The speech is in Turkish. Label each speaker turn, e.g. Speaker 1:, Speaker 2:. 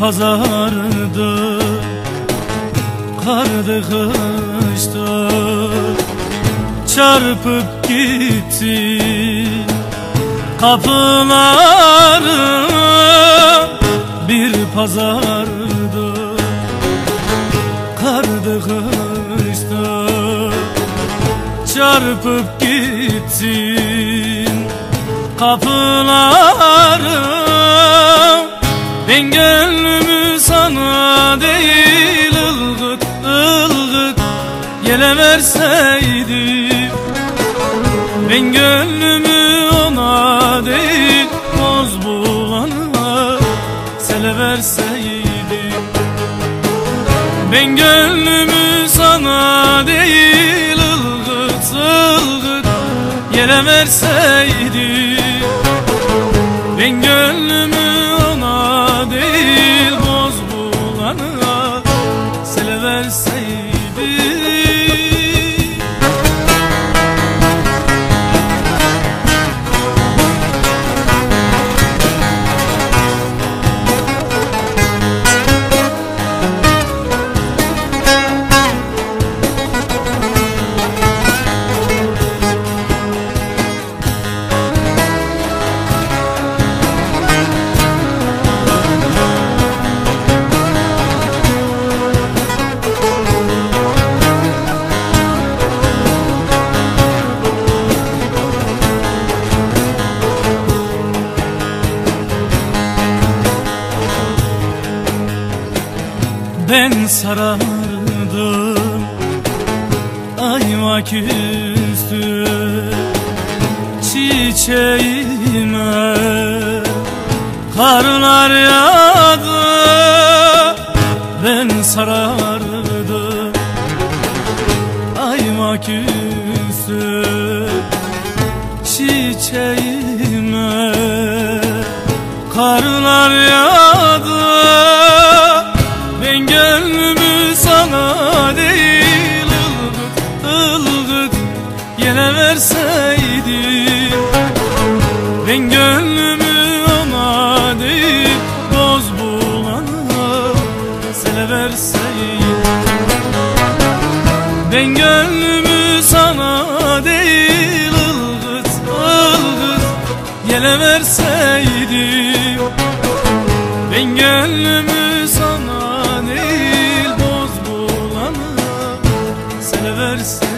Speaker 1: pazardı. Kardı kıştı. Çarpıp gitti Kapıları bir pazardı. Kardı kıştı. Çarpıp gittin kapıları ben gönlümü sana değil ılgıt ılgıt Yele verseydim Ben gönlümü ona değil Boz bulana Sele verseydim Ben gönlümü sana değil ılgıt ılgıt Yele verseydim سيدي ben sarardım. Ayva küstü çiçeğime Karlar yağdı. Ben sarardım. Ayva küstü çiçeğime Karlar yağdı Gönlümü sana değil ılgıt ılgıt Yine verseydin Ben gönlümü ona değil Boz bulana sene verseydim. Ben gönlümü sana değil ılgıt ılgıt Yine verseydim. Ben gönlümü could have